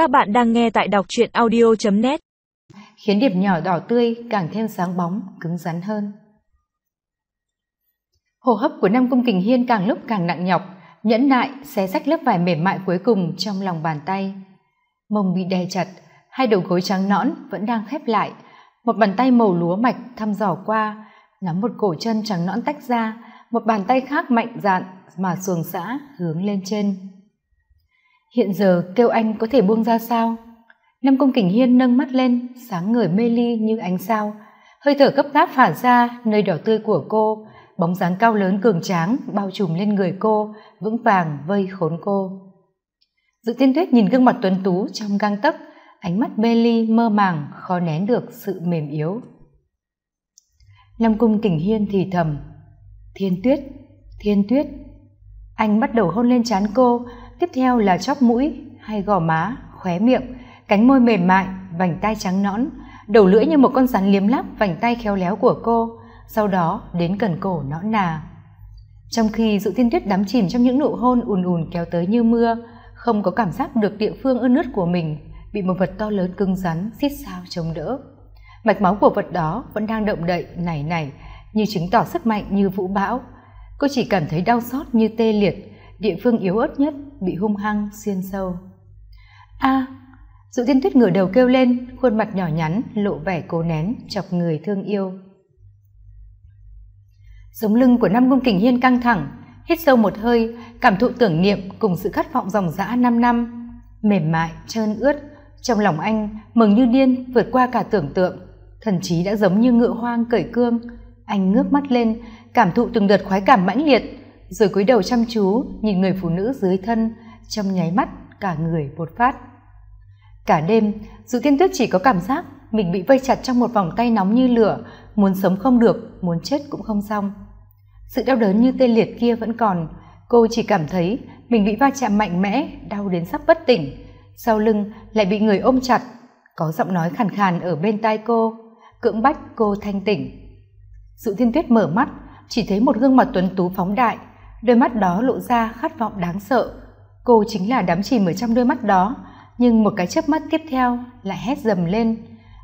Các bạn đang nghe tại đọc truyện audio.net Khiến điểm nhỏ đỏ tươi càng thêm sáng bóng, cứng rắn hơn. Hồ hấp của Nam Cung Kình Hiên càng lúc càng nặng nhọc, nhẫn nại xé rách lớp vải mềm mại cuối cùng trong lòng bàn tay. Mông bị đè chặt, hai đầu gối trắng nõn vẫn đang khép lại, một bàn tay màu lúa mạch thăm dò qua, nắm một cổ chân trắng nõn tách ra, một bàn tay khác mạnh dạn mà xuồng xã hướng lên trên hiện giờ kêu anh có thể buông ra sao? Nam cung kình hiên nâng mắt lên, sáng ngời mê ly như ánh sao. Hơi thở gấp gáp phả ra, nơi đỏ tươi của cô. Bóng dáng cao lớn cường tráng, bao trùm lên người cô, vững vàng vây khốn cô. Dự tiên tuyết nhìn gương mặt tuấn tú trong gang tấc, ánh mắt mê ly, mơ màng, khó nén được sự mềm yếu. Nam cung kình hiên thì thầm, thiên tuyết thiên tuyết. Anh bắt đầu hôn lên trán cô tiếp theo là chóp mũi hay gò má, khóe miệng, cánh môi mềm mại, vành tay trắng nõn, đầu lưỡi như một con rắn liếm láp, vành tay khéo léo của cô, sau đó đến cần cổ nõn nà. Trong khi dự thiên tuyết đắm chìm trong những nụ hôn ùn ùn kéo tới như mưa, không có cảm giác được địa phương ướt ướt của mình, bị một vật to lớn cứng rắn xiết sao chống đỡ. Mạch máu của vật đó vẫn đang động đậy, nảy nảy, như chứng tỏ sức mạnh như vũ bão. Cô chỉ cảm thấy đau xót như tê liệt địa phương yếu ớt nhất bị hung hăng xuyên sâu. A. Dụ tiên tuyết ngửa đầu kêu lên, khuôn mặt nhỏ nhắn, lộ vẻ cố nén, chọc người thương yêu. Sống lưng của năm cung kình hiên căng thẳng, hít sâu một hơi, cảm thụ tưởng niệm cùng sự khát vọng dòng dã năm năm. Mềm mại, trơn ướt, trong lòng anh mừng như điên vượt qua cả tưởng tượng. Thần trí đã giống như ngựa hoang cởi cương. Anh ngước mắt lên, cảm thụ từng đợt khoái cảm mãnh liệt rồi cúi đầu chăm chú, nhìn người phụ nữ dưới thân, trong nháy mắt, cả người bột phát. Cả đêm, dù tiên tuyết chỉ có cảm giác mình bị vây chặt trong một vòng tay nóng như lửa, muốn sống không được, muốn chết cũng không xong. Sự đau đớn như tê liệt kia vẫn còn. Cô chỉ cảm thấy mình bị va chạm mạnh mẽ, đau đến sắp bất tỉnh. Sau lưng lại bị người ôm chặt, có giọng nói khàn khàn ở bên tai cô, cưỡng bách cô thanh tỉnh. Dụ thiên tuyết mở mắt, chỉ thấy một gương mặt tuấn tú phóng đại đôi mắt đó lộ ra khát vọng đáng sợ. Cô chính là đắm chìm ở trong đôi mắt đó, nhưng một cái chớp mắt tiếp theo lại hét dầm lên.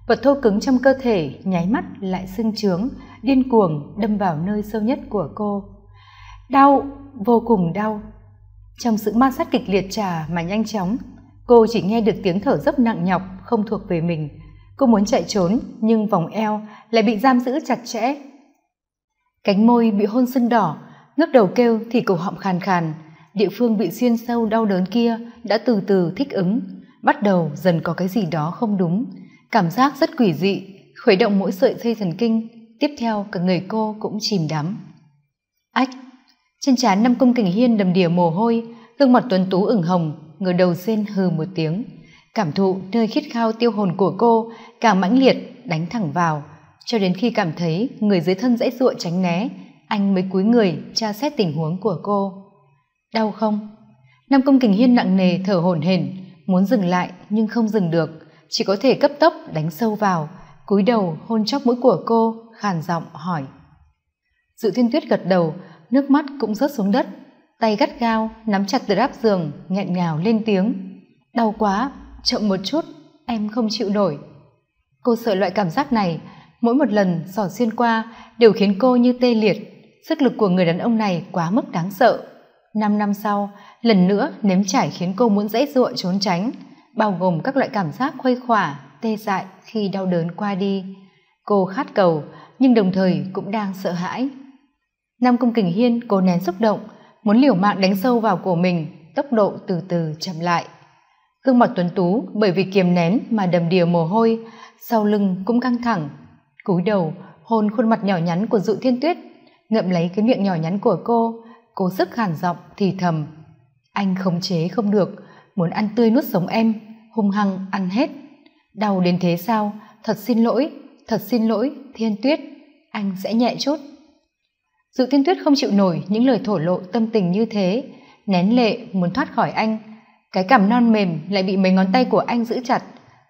Vật thô cứng trong cơ thể nháy mắt lại sưng trướng, điên cuồng đâm vào nơi sâu nhất của cô. Đau, vô cùng đau. Trong sự ma sát kịch liệt trà mà nhanh chóng, cô chỉ nghe được tiếng thở dốc nặng nhọc không thuộc về mình. Cô muốn chạy trốn, nhưng vòng eo lại bị giam giữ chặt chẽ. Cánh môi bị hôn sưng đỏ ngước đầu kêu thì cổ họng khàn khàn. Địa phương bị xuyên sâu đau đớn kia đã từ từ thích ứng. Bắt đầu dần có cái gì đó không đúng. Cảm giác rất quỷ dị. Khuấy động mỗi sợi dây thần kinh. Tiếp theo, cả người cô cũng chìm đắm. Ách! Trên trán năm công kình hiên đầm đìa mồ hôi, gương mặt tuấn tú ửng hồng, ngửa đầu rên hừ một tiếng. Cảm thụ nơi khít khao tiêu hồn của cô càng mãnh liệt, đánh thẳng vào. Cho đến khi cảm thấy người dưới thân dãy ruộng tránh né anh mới cúi người tra xét tình huống của cô. Đau không? Nam công kình hiên nặng nề, thở hổn hển, muốn dừng lại nhưng không dừng được. Chỉ có thể cấp tốc đánh sâu vào, cúi đầu hôn chóc mũi của cô, khàn giọng hỏi. Dự thiên tuyết gật đầu, nước mắt cũng rớt xuống đất. Tay gắt gao nắm chặt từ đáp giường, nghẹn ngào lên tiếng. Đau quá, chậm một chút, em không chịu nổi. Cô sợ loại cảm giác này, mỗi một lần sỏ xuyên qua đều khiến cô như tê liệt sức lực của người đàn ông này quá mức đáng sợ. Năm năm sau, lần nữa nếm trải khiến cô muốn dãy dụa trốn tránh, bao gồm các loại cảm giác khuây khỏa, tê dại khi đau đớn qua đi. Cô khát cầu, nhưng đồng thời cũng đang sợ hãi. Nam công kình hiên cố nén xúc động, muốn liều mạng đánh sâu vào cổ mình, tốc độ từ từ chậm lại. Gương mặt tuấn tú, bởi vì kiềm nén mà đầm đìa mồ hôi, sau lưng cũng căng thẳng. Cúi đầu, hôn khuôn mặt nhỏ nhắn của dụ thiên tuyết ngậm lấy cái miệng nhỏ nhắn của cô. Cố sức hàn giọng thì thầm, anh khống chế không được, muốn ăn tươi nuốt sống em, hung hăng ăn hết. Đau đến thế sao? Thật xin lỗi, thật xin lỗi, thiên tuyết, anh sẽ nhẹ chút. Dự thiên tuyết không chịu nổi những lời thổ lộ tâm tình như thế, nén lệ muốn thoát khỏi anh. Cái cằm non mềm lại bị mấy ngón tay của anh giữ chặt.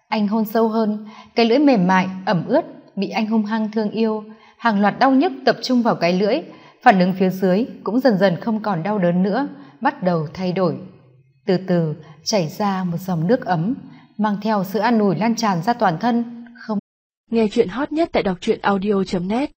Anh hôn sâu hơn, cái lưỡi mềm mại, ẩm ướt bị anh hung hăng thương yêu hàng loạt đau nhức tập trung vào cái lưỡi, phản ứng phía dưới cũng dần dần không còn đau đớn nữa, bắt đầu thay đổi. Từ từ chảy ra một dòng nước ấm, mang theo sự an ủi lan tràn ra toàn thân, không nghe chuyện hot nhất tại đọc truyện audio net.